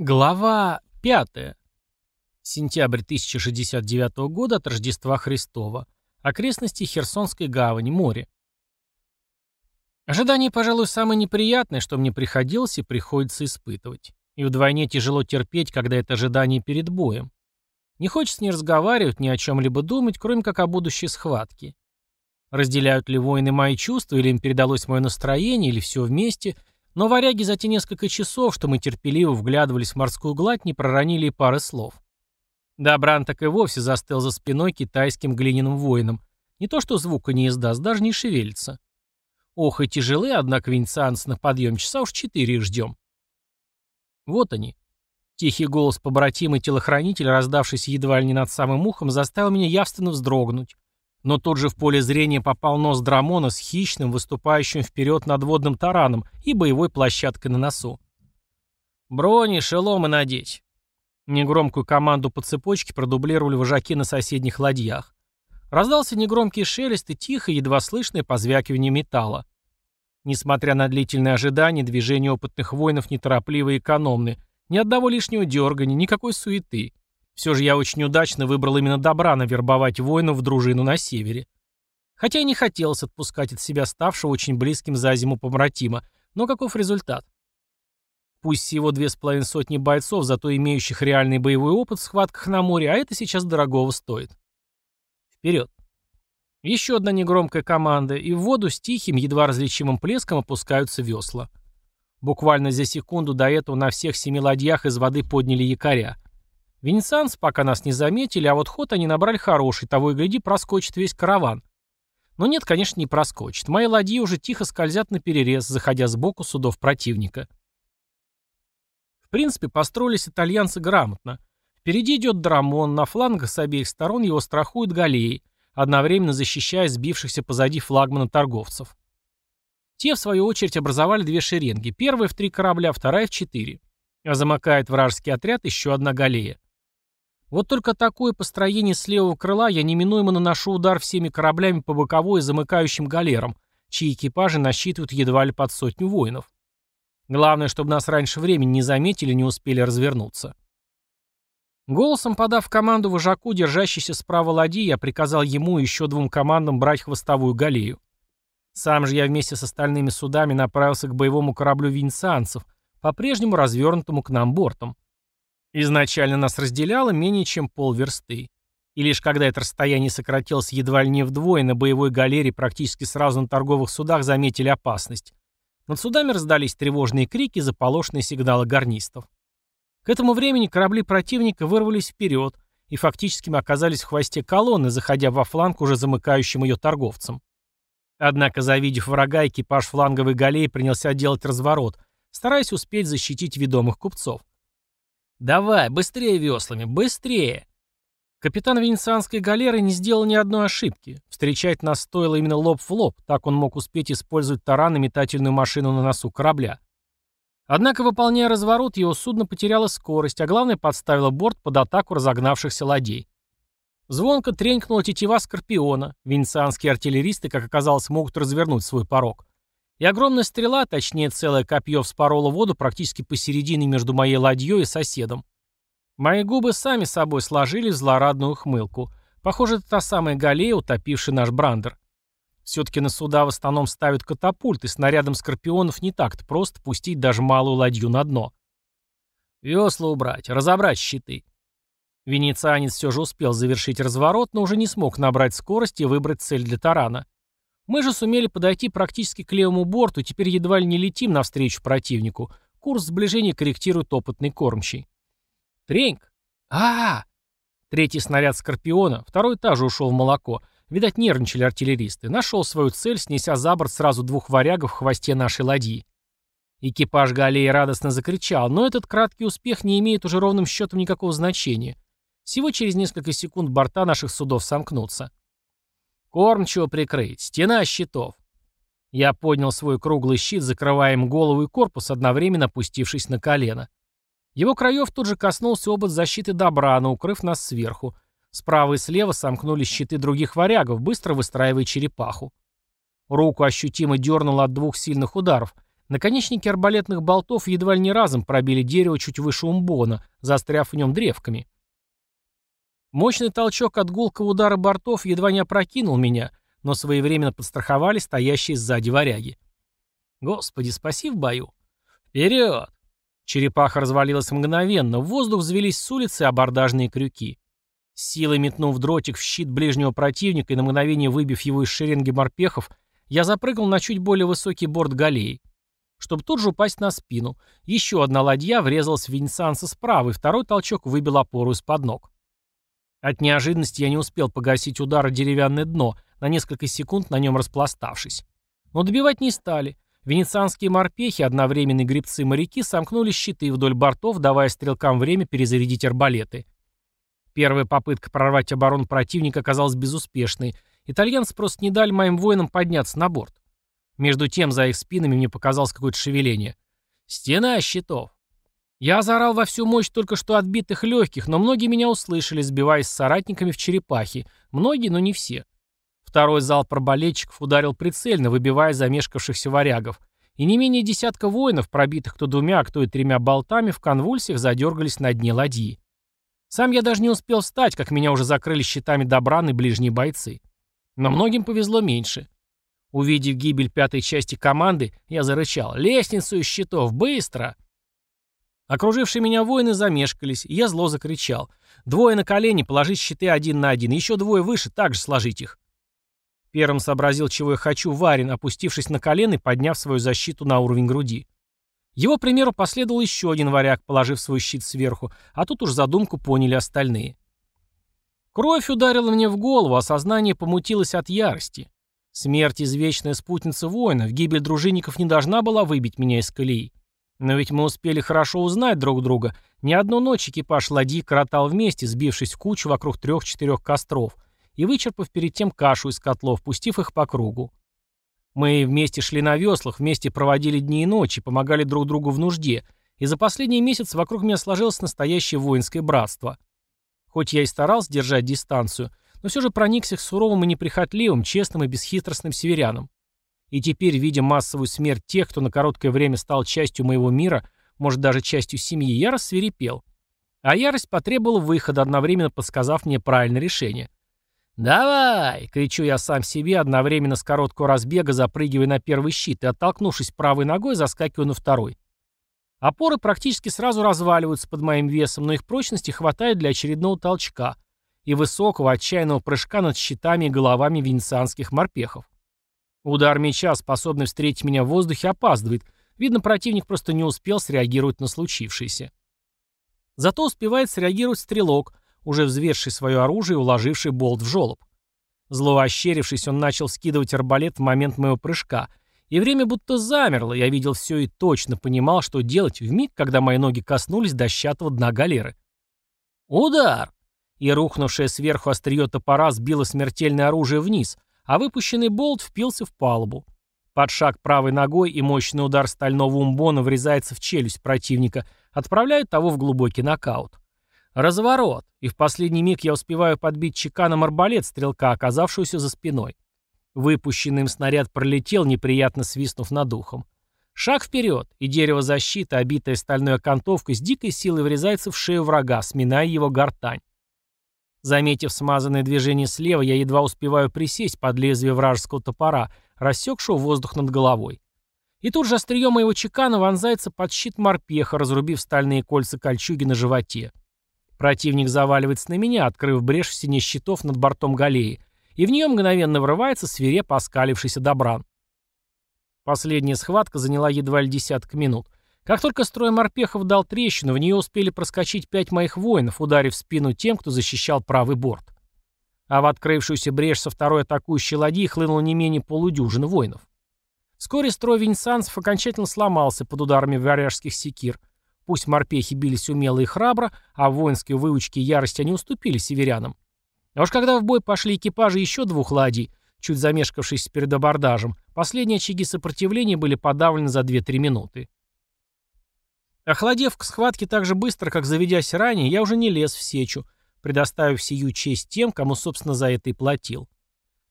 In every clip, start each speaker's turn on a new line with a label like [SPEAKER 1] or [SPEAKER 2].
[SPEAKER 1] Глава 5. Сентябрь 1069 года от Рождества Христова. Окрестности Херсонской гавани, море. Ожидание, пожалуй, самое неприятное, что мне приходилось и приходится испытывать. И вдвойне тяжело терпеть, когда это ожидание перед боем. Не хочется ни разговаривать, ни о чем-либо думать, кроме как о будущей схватке. Разделяют ли воины мои чувства, или им передалось мое настроение, или все вместе – но варяги за те несколько часов, что мы терпеливо вглядывались в морскую гладь, не проронили и пары слов. Добран так и вовсе застыл за спиной китайским глиняным воином. Не то что звука не издаст, даже не шевелится. Ох, и тяжелы, однако, венецианцы на подъем часа уж четыре ждем. Вот они. Тихий голос побратима телохранитель, раздавшийся едва ли не над самым ухом, заставил меня явственно вздрогнуть. Но тут же в поле зрения попал нос Драмона с хищным, выступающим вперед надводным тараном и боевой площадкой на носу. «Брони, шеломы надеть!» Негромкую команду по цепочке продублировали вожаки на соседних ладьях. Раздался негромкий шелест и тихо, едва слышное позвякивание металла. Несмотря на длительное ожидание, движения опытных воинов неторопливы и экономны. Ни одного лишнего дергания, никакой суеты. Все же я очень удачно выбрал именно Добрана вербовать воинов в дружину на севере. Хотя и не хотелось отпускать от себя ставшего очень близким за зиму побратима, но каков результат? Пусть всего две с половиной сотни бойцов, зато имеющих реальный боевой опыт в схватках на море, а это сейчас дорогого стоит. Вперед. Еще одна негромкая команда, и в воду с тихим, едва различимым плеском опускаются весла. Буквально за секунду до этого на всех семи ладьях из воды подняли якоря. Венецианцы пока нас не заметили, а вот ход они набрали хороший, того и гляди, проскочит весь караван. Но нет, конечно, не проскочит. Мои ладьи уже тихо скользят на перерез, заходя сбоку судов противника. В принципе, построились итальянцы грамотно. Впереди идет Драмон, на флангах с обеих сторон его страхуют галеи, одновременно защищая сбившихся позади флагмана торговцев. Те, в свою очередь, образовали две шеренги. Первая в три корабля, вторая в четыре. А замыкает вражеский отряд еще одна галея. Вот только такое построение с левого крыла я неминуемо наношу удар всеми кораблями по боковой и замыкающим галерам, чьи экипажи насчитывают едва ли под сотню воинов. Главное, чтобы нас раньше времени не заметили, не успели развернуться. Голосом подав команду вожаку, держащейся справа ладьи, я приказал ему и еще двум командам брать хвостовую галею. Сам же я вместе с остальными судами направился к боевому кораблю венецианцев, по-прежнему развернутому к нам бортом. Изначально нас разделяло менее чем полверсты. И лишь когда это расстояние сократилось едва ли не вдвое, на боевой галере практически сразу на торговых судах заметили опасность. Над судами раздались тревожные крики, заполошенные сигналы гарнистов. К этому времени корабли противника вырвались вперед и фактически оказались в хвосте колонны, заходя во фланг уже замыкающим ее торговцам. Однако, завидев врага, экипаж фланговой галеи принялся делать разворот, стараясь успеть защитить ведомых купцов. «Давай, быстрее веслами, быстрее!» Капитан венецианской галеры не сделал ни одной ошибки. Встречать нас стоило именно лоб в лоб, так он мог успеть использовать таран и метательную машину на носу корабля. Однако, выполняя разворот, его судно потеряло скорость, а главное подставило борт под атаку разогнавшихся ладей. Звонко тренькнула тетива Скорпиона. Венецианские артиллеристы, как оказалось, могут развернуть свой порог. И огромная стрела, точнее целое копье, вспорола воду практически посередине между моей ладьей и соседом. Мои губы сами собой сложили в злорадную ухмылку. Похоже, это та самая галея, утопившая наш брандер. Все-таки на суда в основном ставят катапульты, снарядом скорпионов не так-то просто пустить даже малую ладью на дно. Весла убрать, разобрать щиты. Венецианец все же успел завершить разворот, но уже не смог набрать скорость и выбрать цель для тарана. Мы же сумели подойти практически к левому борту, теперь едва ли не летим навстречу противнику. Курс сближения корректирует опытный кормчий. Треньк! а, -а, -а Третий снаряд Скорпиона, второй тоже ушел в молоко. Видать, нервничали артиллеристы. Нашел свою цель, снеся за борт сразу двух варягов в хвосте нашей ладьи. Экипаж Галеи радостно закричал, но этот краткий успех не имеет уже ровным счетом никакого значения. Всего через несколько секунд борта наших судов сомкнутся. Кормчего прикрыть. Стена щитов. Я поднял свой круглый щит, закрывая им голову и корпус, одновременно опустившись на колено. Его краев тут же коснулся обод защиты Добрана, укрыв нас сверху. Справа и слева сомкнулись щиты других варягов, быстро выстраивая черепаху. Руку ощутимо дернуло от двух сильных ударов. Наконечники арбалетных болтов едва ли не разом пробили дерево чуть выше умбона, застряв в нем древками. Мощный толчок от гулкого удара бортов едва не опрокинул меня, но своевременно подстраховали стоящие сзади варяги. Господи, спаси в бою. Вперед! Черепаха развалилась мгновенно, в воздух взвелись с улицы абордажные крюки. Силой метнув дротик в щит ближнего противника и на мгновение выбив его из шеренги морпехов, я запрыгнул на чуть более высокий борт галеи чтобы тут же упасть на спину. Еще одна ладья врезалась в Винсанса справа, и второй толчок выбил опору из-под ног. От неожиданности я не успел погасить удар о деревянное дно, на несколько секунд на нем распластавшись. Но добивать не стали. Венецианские морпехи, одновременные гребцы-моряки, сомкнули щиты вдоль бортов, давая стрелкам время перезарядить арбалеты. Первая попытка прорвать оборону противника оказалась безуспешной. Итальянцы просто не дали моим воинам подняться на борт. Между тем, за их спинами мне показалось какое-то шевеление. «Стена щитов!» Я заорал во всю мощь только что отбитых легких, но многие меня услышали, сбиваясь с соратниками в черепахи. Многие, но не все. Второй зал проболетчиков ударил прицельно, выбивая замешкавшихся варягов. И не менее десятка воинов, пробитых кто двумя, кто и тремя болтами, в конвульсиях задергались на дне ладьи. Сам я даже не успел встать, как меня уже закрыли щитами добраны ближние бойцы. Но многим повезло меньше. Увидев гибель пятой части команды, я зарычал «Лестницу из щитов! Быстро!» Окружившие меня воины замешкались, и я зло закричал «Двое на колени, положить щиты один на один, еще двое выше, также сложить их!» Первым сообразил, чего я хочу, Варин, опустившись на колено и подняв свою защиту на уровень груди. Его примеру последовал еще один варяг, положив свой щит сверху, а тут уж задумку поняли остальные. Кровь ударила мне в голову, а сознание помутилось от ярости. Смерть – извечная спутница воинов, гибель дружинников не должна была выбить меня из колеи. Но ведь мы успели хорошо узнать друг друга. Ни одну ночь экипаж ладьи коротал вместе, сбившись в кучу вокруг трех-четырех костров и вычерпав перед тем кашу из котлов, пустив их по кругу. Мы вместе шли на веслах, вместе проводили дни и ночи, помогали друг другу в нужде, и за последний месяц вокруг меня сложилось настоящее воинское братство. Хоть я и старался держать дистанцию – но все же проникся к суровым и неприхотливым, честным и бесхитростным северянам. И теперь, видя массовую смерть тех, кто на короткое время стал частью моего мира, может даже частью семьи, я рассверепел. А ярость потребовала выхода, одновременно подсказав мне правильное решение. «Давай!» — кричу я сам себе, одновременно с короткого разбега запрыгивая на первый щит и, оттолкнувшись правой ногой, заскакиваю на второй. Опоры практически сразу разваливаются под моим весом, но их прочности хватает для очередного толчка — и высокого отчаянного прыжка над щитами и головами венецианских морпехов. Удар меча, способный встретить меня в воздухе, опаздывает. Видно, противник просто не успел среагировать на случившееся. Зато успевает среагировать стрелок, уже взведший свое оружие и уложивший болт в жолоб. Зло ощерившись, он начал скидывать арбалет в момент моего прыжка, и время будто замерло, я видел все и точно понимал, что делать в миг, когда мои ноги коснулись дощатого дна галеры. Удар! и рухнувшее сверху острие топора сбило смертельное оружие вниз, а выпущенный болт впился в палубу. Под шаг правой ногой и мощный удар стального умбона врезается в челюсть противника, отправляет того в глубокий нокаут. Разворот, и в последний миг я успеваю подбить чеканом арбалет стрелка, оказавшуюся за спиной. Выпущенный им снаряд пролетел, неприятно свистнув над ухом. Шаг вперед, и дерево защиты, обитое стальной окантовкой, с дикой силой врезается в шею врага, сминая его гортань. Заметив смазанное движение слева, я едва успеваю присесть под лезвие вражеского топора, рассекшего воздух над головой. И тут же острие моего чекана вонзается под щит морпеха, разрубив стальные кольца кольчуги на животе. Противник заваливается на меня, открыв брешь в стене щитов над бортом галеи, и в нее мгновенно врывается свирепо оскалившийся добран. Последняя схватка заняла едва ли десяток минут. Как только строй морпехов дал трещину, в нее успели проскочить пять моих воинов, ударив спину тем, кто защищал правый борт. А в открывшуюся брешь со второй атакующей ладьи хлынуло не менее полудюжины воинов. Вскоре строй венецианцев окончательно сломался под ударами варяжских секир. Пусть морпехи бились умело и храбро, а в воинской выучке и ярости они уступили северянам. А уж когда в бой пошли экипажи еще двух ладей, чуть замешкавшись перед абордажем, последние очаги сопротивления были подавлены за 2-3 минуты. Охладев к схватке так же быстро, как заведясь ранее, я уже не лез в сечу, предоставив сию честь тем, кому, собственно, за это и платил.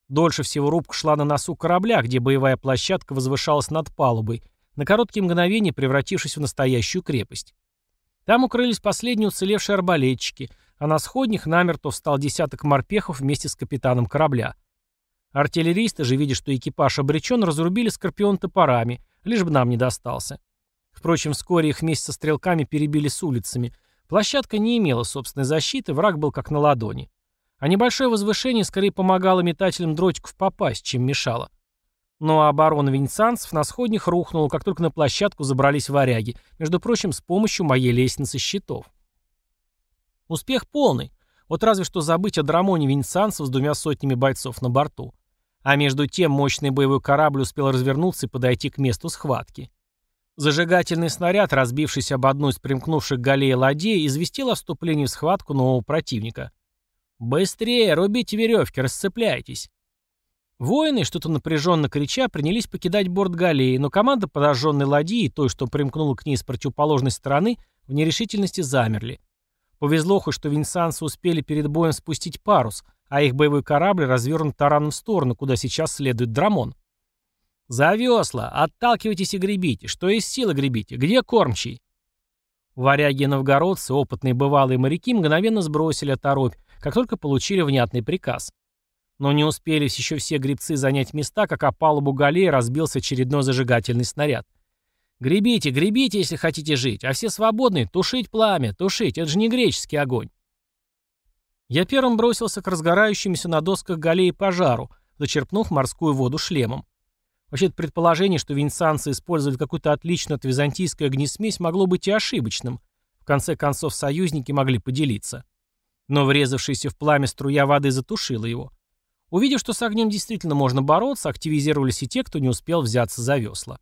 [SPEAKER 1] Дольше всего рубка шла на носу корабля, где боевая площадка возвышалась над палубой, на короткие мгновения превратившись в настоящую крепость. Там укрылись последние уцелевшие арбалетчики, а на сходнях намертво встал десяток морпехов вместе с капитаном корабля. Артиллеристы же, видя, что экипаж обречен, разрубили скорпион топорами, лишь бы нам не достался. Впрочем, вскоре их вместе со стрелками перебили с улицами. Площадка не имела собственной защиты, враг был как на ладони. А небольшое возвышение скорее помогало метателям дротиков попасть, чем мешало. Но оборона венецианцев на сходнях рухнула, как только на площадку забрались варяги, между прочим, с помощью моей лестницы щитов. Успех полный. Вот разве что забыть о драмоне венецианцев с двумя сотнями бойцов на борту. А между тем мощный боевой корабль успел развернуться и подойти к месту схватки. Зажигательный снаряд, разбившийся об одну из примкнувших галей ладей, известил о вступлении в схватку нового противника. «Быстрее! Рубите веревки! Расцепляйтесь!» Воины, что-то напряженно крича, принялись покидать борт галеи, но команда подожженной ладьи и той, что примкнула к ней с противоположной стороны, в нерешительности замерли. Повезло хоть, что венсанцы успели перед боем спустить парус, а их боевой корабль развернут тараном в сторону, куда сейчас следует Драмон. «За весла! Отталкивайтесь и гребите! Что из силы гребите? Где кормчий?» Варяги и новгородцы, опытные бывалые моряки, мгновенно сбросили оторопь, как только получили внятный приказ. Но не успели еще все гребцы занять места, как о палубу галеи разбился очередной зажигательный снаряд. «Гребите, гребите, если хотите жить, а все свободные, тушить пламя, тушить, это же не греческий огонь». Я первым бросился к разгорающемуся на досках галеи пожару, зачерпнув морскую воду шлемом. Вообще-то предположение, что венецианцы использовали какую-то отличную от византийской огнесмесь, могло быть и ошибочным. В конце концов, союзники могли поделиться. Но врезавшаяся в пламя струя воды затушила его. Увидев, что с огнем действительно можно бороться, активизировались и те, кто не успел взяться за весла.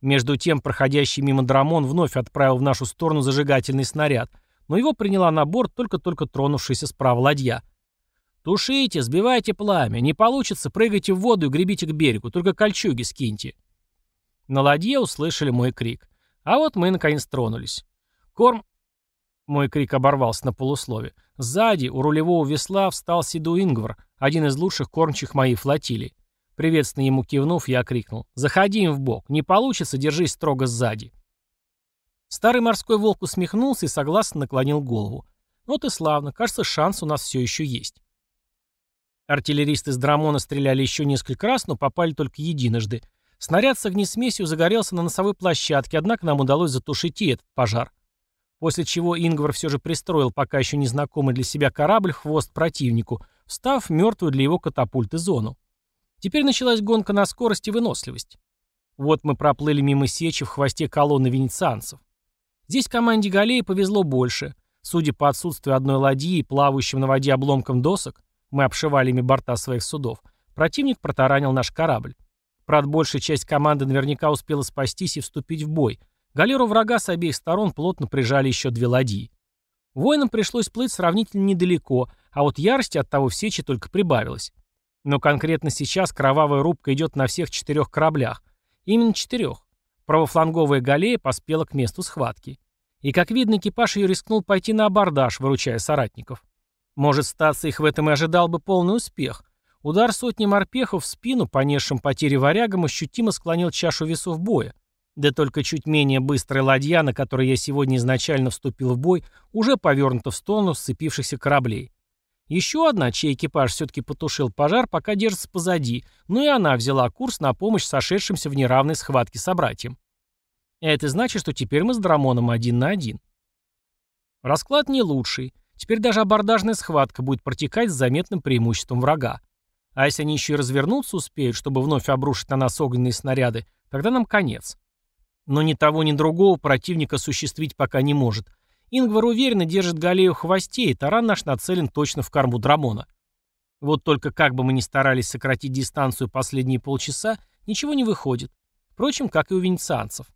[SPEAKER 1] Между тем, проходящий мимо Драмон вновь отправил в нашу сторону зажигательный снаряд, но его приняла на борт только-только тронувшаяся справа ладья. «Тушите, сбивайте пламя. Не получится, прыгайте в воду и гребите к берегу, только кольчуги скиньте». На ладье услышали мой крик. А вот мы наконец тронулись. «Корм...» Мой крик оборвался на полуслове. Сзади, у рулевого весла, встал Сиду Ингвар, один из лучших кормчих моей флотилии. Приветственно ему кивнув, я крикнул. «Заходи им в бок. Не получится, держись строго сзади». Старый морской волк усмехнулся и согласно наклонил голову. Вот и славно. Кажется, шанс у нас все еще есть. Артиллеристы с Драмона стреляли еще несколько раз, но попали только единожды. Снаряд с огнесмесью загорелся на носовой площадке, однако нам удалось затушить и этот пожар. После чего Ингвар все же пристроил пока еще незнакомый для себя корабль хвост противнику, встав мертвую для его катапульты зону. Теперь началась гонка на скорость и выносливость. Вот мы проплыли мимо сечи в хвосте колонны венецианцев. Здесь команде Галеи повезло больше. Судя по отсутствию одной ладьи и плавающим на воде обломкам досок, мы обшивали ими борта своих судов. Противник протаранил наш корабль. Правда, большая часть команды наверняка успела спастись и вступить в бой. Галеру врага с обеих сторон плотно прижали еще две ладьи. Воинам пришлось плыть сравнительно недалеко, а вот ярости от того в сечи только прибавилось. Но конкретно сейчас кровавая рубка идет на всех четырех кораблях. Именно четырех. Правофланговая галея поспела к месту схватки. И, как видно, экипаж ее рискнул пойти на абордаж, выручая соратников. Может, статься их в этом и ожидал бы полный успех. Удар сотни морпехов в спину, понесшим потери варягам, ощутимо склонил чашу весов боя. Да только чуть менее быстрая ладья, на которой я сегодня изначально вступил в бой, уже повернута в сторону сцепившихся кораблей. Еще одна, чей экипаж все-таки потушил пожар, пока держится позади, но и она взяла курс на помощь сошедшимся в неравной схватке собратьям. Это значит, что теперь мы с Драмоном один на один. Расклад не лучший. Теперь даже абордажная схватка будет протекать с заметным преимуществом врага. А если они еще и развернуться успеют, чтобы вновь обрушить на нас огненные снаряды, тогда нам конец. Но ни того, ни другого противника осуществить пока не может. Ингвар уверенно держит галею в хвосте, и таран наш нацелен точно в корму Драмона. Вот только как бы мы ни старались сократить дистанцию последние полчаса, ничего не выходит. Впрочем, как и у венецианцев.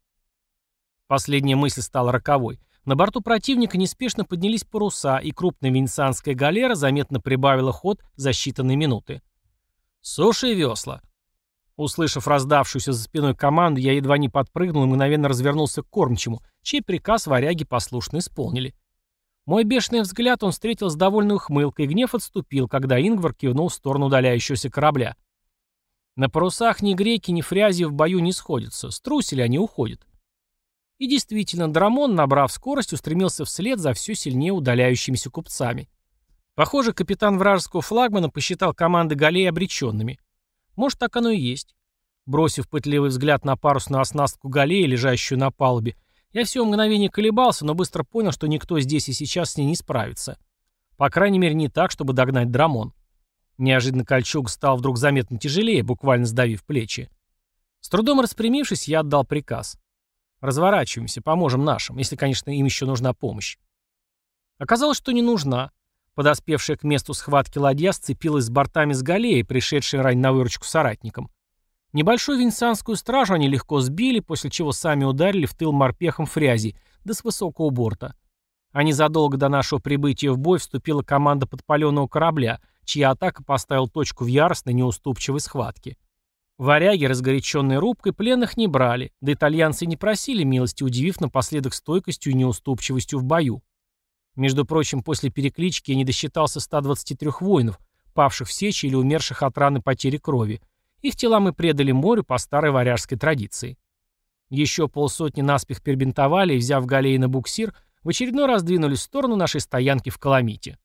[SPEAKER 1] Последняя мысль стала роковой. На борту противника неспешно поднялись паруса, и крупная венецианская галера заметно прибавила ход за считанные минуты. «Суши весла!» Услышав раздавшуюся за спиной команду, я едва не подпрыгнул и мгновенно развернулся к кормчему, чей приказ варяги послушно исполнили. Мой бешеный взгляд он встретил с довольной ухмылкой, и гнев отступил, когда Ингвар кивнул в сторону удаляющегося корабля. На парусах ни греки, ни фрязи в бою не сходятся, струсили они уходят. И действительно, Драмон, набрав скорость, устремился вслед за все сильнее удаляющимися купцами. Похоже, капитан вражеского флагмана посчитал команды галей обреченными. Может, так оно и есть. Бросив пытливый взгляд на парусную оснастку галеи, лежащую на палубе, я всего мгновение колебался, но быстро понял, что никто здесь и сейчас с ней не справится. По крайней мере, не так, чтобы догнать Драмон. Неожиданно кольчуг стал вдруг заметно тяжелее, буквально сдавив плечи. С трудом распрямившись, я отдал приказ. Разворачиваемся, поможем нашим, если, конечно, им еще нужна помощь. Оказалось, что не нужна. Подоспевшая к месту схватки ладья сцепилась с бортами с галеей, пришедшей рань на выручку соратникам. Небольшую венецианскую стражу они легко сбили, после чего сами ударили в тыл морпехом фрязи, да с высокого борта. А незадолго до нашего прибытия в бой вступила команда подпаленного корабля, чья атака поставила точку в яростной неуступчивой схватке. Варяги, разгоряченные рубкой, пленных не брали, да итальянцы не просили милости, удивив напоследок стойкостью и неуступчивостью в бою. Между прочим, после переклички я не досчитался 123 воинов, павших в сече или умерших от раны потери крови. Их тела мы предали морю по старой варяжской традиции. Еще полсотни наспех перебинтовали и, взяв галеи на буксир, в очередной раз двинулись в сторону нашей стоянки в Каламите.